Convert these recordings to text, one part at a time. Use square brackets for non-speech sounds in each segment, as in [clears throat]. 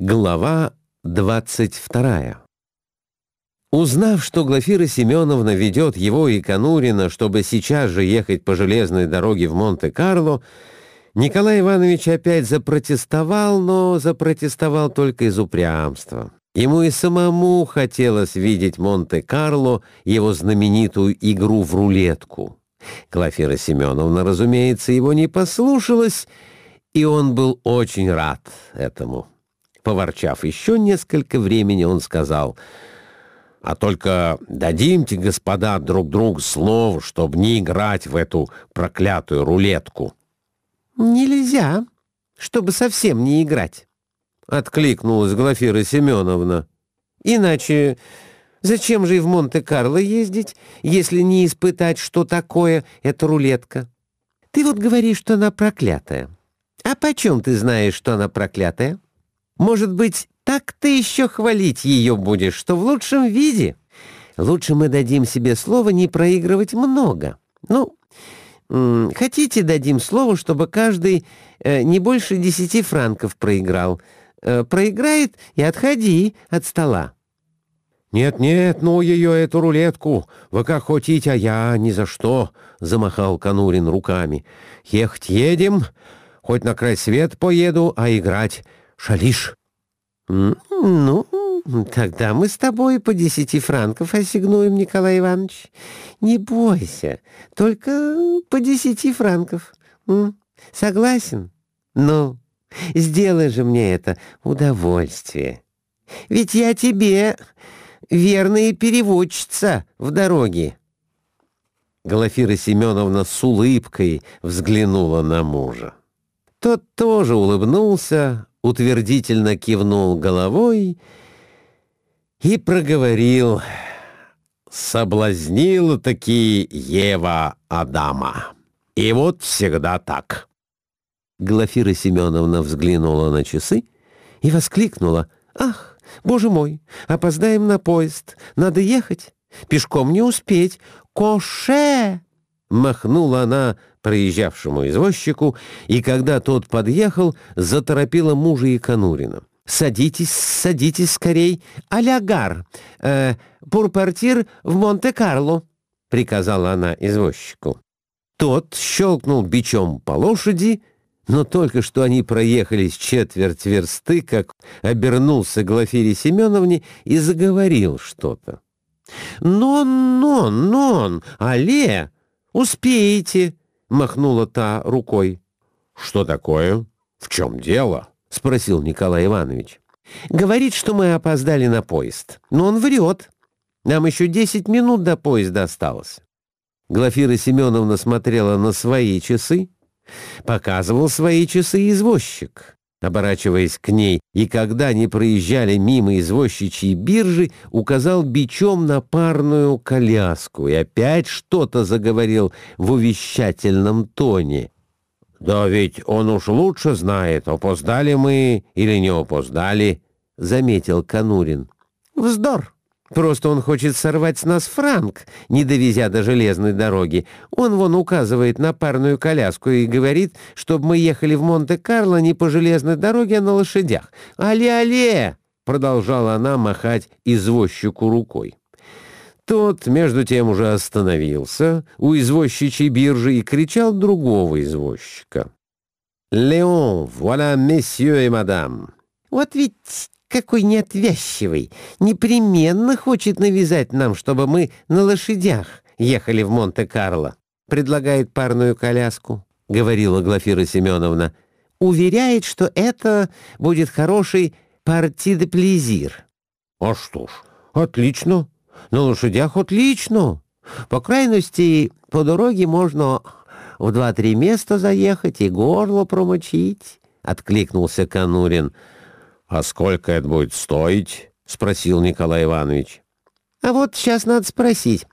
Глава 22 Узнав, что Глафира Семеновна ведет его и Конурина, чтобы сейчас же ехать по железной дороге в Монте-Карло, Николай Иванович опять запротестовал, но запротестовал только из упрямства. Ему и самому хотелось видеть Монте-Карло, его знаменитую игру в рулетку. Глафира Семеновна, разумеется, его не послушалась, и он был очень рад этому. Поворчав еще несколько времени, он сказал, «А только дадимте, господа, друг другу слово, чтобы не играть в эту проклятую рулетку». «Нельзя, чтобы совсем не играть», — откликнулась Глафира Семеновна. «Иначе зачем же и в Монте-Карло ездить, если не испытать, что такое эта рулетка? Ты вот говоришь, что она проклятая. А почем ты знаешь, что она проклятая?» Может быть, так ты еще хвалить ее будешь, что в лучшем виде? Лучше мы дадим себе слово не проигрывать много. Ну, хотите, дадим слово, чтобы каждый э, не больше десяти франков проиграл. Э, проиграет и отходи от стола. «Нет-нет, ну ее, эту рулетку, вы как хотите, а я ни за что», — замахал Конурин руками. «Ехать едем, хоть на край свет поеду, а играть шалишь». «Ну, тогда мы с тобой по десяти франков осигнуем, Николай Иванович. Не бойся, только по десяти франков. Согласен? Ну, сделай же мне это удовольствие. Ведь я тебе верная переводчица в дороге». Глафира Семеновна с улыбкой взглянула на мужа. Тот тоже улыбнулся, утвердительно кивнул головой и проговорил «Соблазнила таки Ева Адама. И вот всегда так». Глафира Семеновна взглянула на часы и воскликнула «Ах, боже мой, опоздаем на поезд, надо ехать, пешком не успеть, коше!» Махнула она проезжавшему извозчику, и когда тот подъехал, заторопила мужа и Конурина. «Садитесь, садитесь скорей, алягар, э, пурпортир в Монте-Карло», — приказала она извозчику. Тот щелкнул бичом по лошади, но только что они проехались четверть версты, как обернулся Глафире Семеновне и заговорил что-то. «Нон, нон, нон, але, успеете!» махнула та рукой. «Что такое? В чем дело?» — спросил Николай Иванович. «Говорит, что мы опоздали на поезд. Но он врет. Нам еще десять минут до поезда осталось». Глафира Семеновна смотрела на свои часы. Показывал свои часы извозчик оборачиваясь к ней, и когда они проезжали мимо извозчичьей биржи, указал бичом на парную коляску и опять что-то заговорил в увещательном тоне. «Да ведь он уж лучше знает, опоздали мы или не опоздали», — заметил Конурин. «Вздор!» Просто он хочет сорвать с нас франк, не довезя до железной дороги. Он вон указывает на парную коляску и говорит, чтобы мы ехали в Монте-Карло не по железной дороге, а на лошадях. «Але-але!» — продолжала она махать извозчику рукой. Тот, между тем, уже остановился у извозчичьей биржи и кричал другого извозчика. «Леон, voilà, месье и мадам!» «Вот ведь какой неотвязчивый! Непременно хочет навязать нам, чтобы мы на лошадях ехали в Монте-Карло. Предлагает парную коляску, — говорила Глафира Семеновна. Уверяет, что это будет хороший парти де плезир. А что ж, отлично. На лошадях отлично. По крайности, по дороге можно в два-три места заехать и горло промочить, — откликнулся Конурин. «А сколько это будет стоить?» — спросил Николай Иванович. «А вот сейчас надо спросить.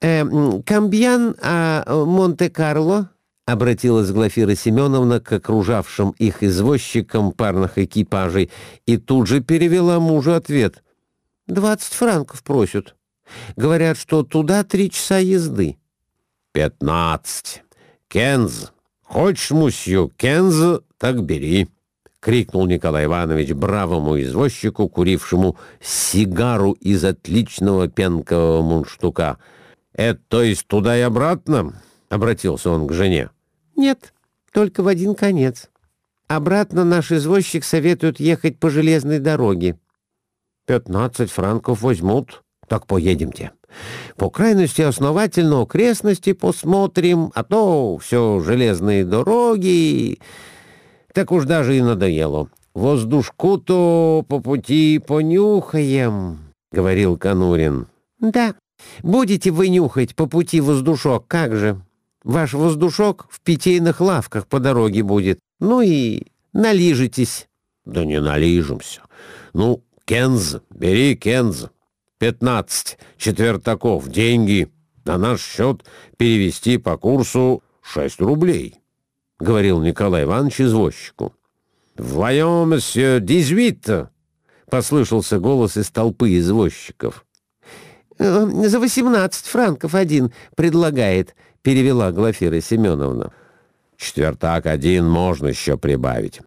Э, Камбьян, а Монте-Карло?» — обратилась Глафира Семеновна к окружавшим их извозчикам парных экипажей и тут же перевела мужу ответ. «Двадцать франков просят. Говорят, что туда три часа езды». «Пятнадцать. Кенз. Хочешь, мусью, Кенз, так бери». — крикнул Николай Иванович бравому извозчику, курившему сигару из отличного пенкового мундштука. «Это то есть туда и обратно?» — обратился он к жене. «Нет, только в один конец. Обратно наш извозчик советует ехать по железной дороге». «Пятнадцать франков возьмут, так поедемте. По крайности основательно окрестности посмотрим, а то все железные дороги...» Так уж даже и надоело. Воздушку-то по пути понюхаем, — говорил Конурин. Да, будете вы нюхать по пути воздушок, как же. Ваш воздушок в питейных лавках по дороге будет. Ну и налижитесь. Да не налижемся. Ну, Кенз, бери Кенз. Пятнадцать четвертаков деньги. На наш счет перевести по курсу шесть рублей. — говорил Николай Иванович извозчику. «Вдвоем, месье, дизвит!» — послышался голос из толпы извозчиков. «Э, «За восемнадцать франков один предлагает», — перевела Глафира Семеновна. «Четвертак один можно еще прибавить.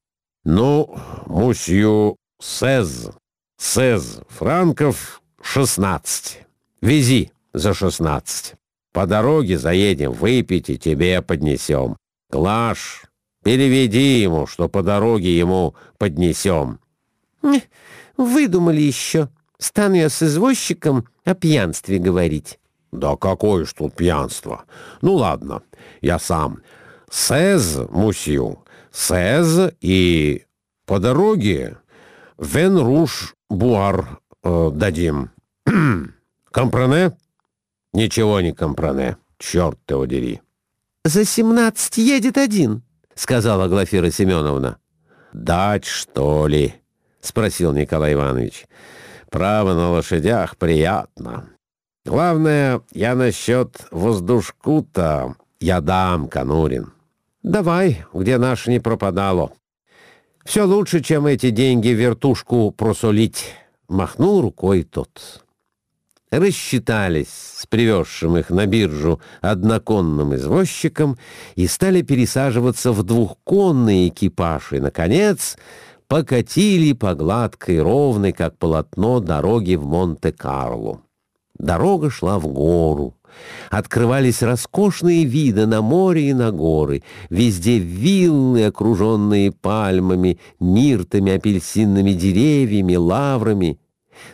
Ну, мусью Сез, Сез франков шестнадцать. Вези за шестнадцать. По дороге заедем, выпить и тебе поднесем. Клаш, переведи ему, что по дороге ему поднесем. Выдумали еще. Стану я с извозчиком о пьянстве говорить. Да какое ж тут пьянство? Ну ладно, я сам. Сез, мусью, сез и по дороге вен руш буар э, дадим. [clears throat] Компране? Ничего не компране. Черт ты удери. «За семнадцать едет один», — сказала Глафира Семеновна. «Дать, что ли?» — спросил Николай Иванович. «Право на лошадях приятно. Главное, я насчет воздушку-то я дам, Конурин. Давай, где наш не пропадало. Все лучше, чем эти деньги вертушку просолить». Махнул рукой тот рассчитались с привезшим их на биржу одноконным извозчиком и стали пересаживаться в двухконный экипаж и, наконец, покатили по гладкой, ровной, как полотно, дороге в Монте-Карло. Дорога шла в гору. Открывались роскошные виды на море и на горы, везде виллы, окруженные пальмами, миртами, апельсинными деревьями, лаврами.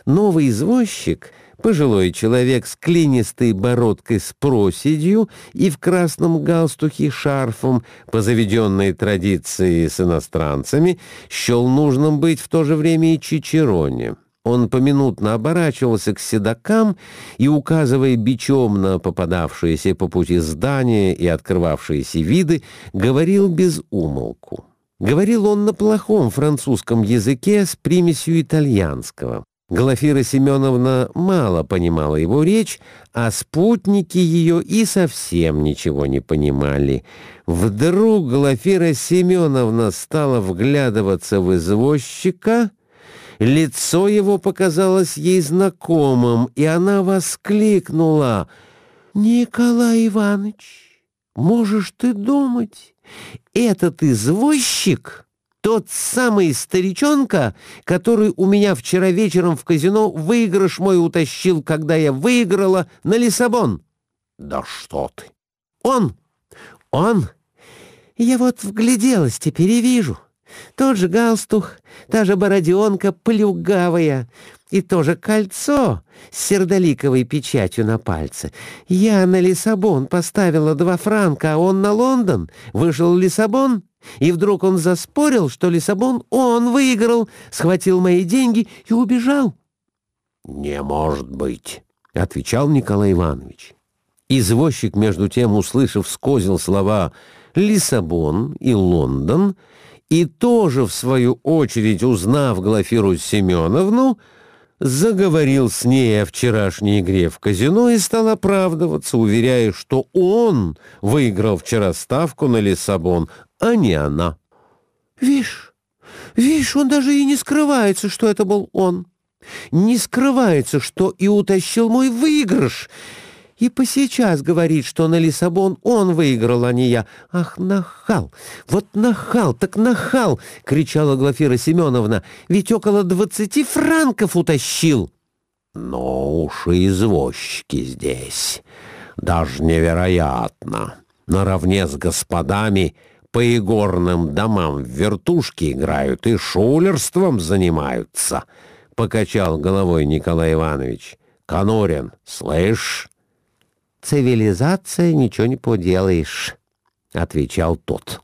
Новый извозчик — Пожилой человек с клинистой бородкой с проседью и в красном галстухе шарфом, по заведенной традиции с иностранцами, счел нужным быть в то же время и чичероне. Он поминутно оборачивался к седокам и, указывая бичом на попадавшиеся по пути здания и открывавшиеся виды, говорил без умолку. Говорил он на плохом французском языке с примесью итальянского. Глафира Семеновна мало понимала его речь, а спутники ее и совсем ничего не понимали. Вдруг Глафира Семеновна стала вглядываться в извозчика, лицо его показалось ей знакомым, и она воскликнула «Николай Иванович, можешь ты думать, этот извозчик...» Тот самый старичонка, который у меня вчера вечером в казино выигрыш мой утащил, когда я выиграла на Лиссабон. Да что ты! Он! Он! Я вот вгляделась теперь и вижу. Тот же галстух, та же бороденка плюгавая и то же кольцо с сердоликовой печатью на пальце. Я на Лиссабон поставила два франка, а он на Лондон. Вышел в Лиссабон, и вдруг он заспорил, что Лиссабон он выиграл, схватил мои деньги и убежал. «Не может быть», — отвечал Николай Иванович. Извозчик, между тем, услышав, скозил слова «Лиссабон» и «Лондон», и тоже, в свою очередь, узнав Глафиру Семеновну, заговорил с ней о вчерашней игре в казино и стал оправдываться, уверяя, что он выиграл вчера ставку на Лиссабон, а не она. «Вишь, вишь, он даже и не скрывается, что это был он. Не скрывается, что и утащил мой выигрыш. И по сейчас говорит, что на Лиссабон он выиграл, а не я. Ах, нахал! Вот нахал, так нахал! — кричала Глафира Семеновна. Ведь около двадцати франков утащил. Но уж и извозчики здесь. Даже невероятно. Наравне с господами по игорным домам в вертушки играют и шулерством занимаются, — покачал головой Николай Иванович. Конурин, слышь? «Цивилизация, ничего не поделаешь», — отвечал тот.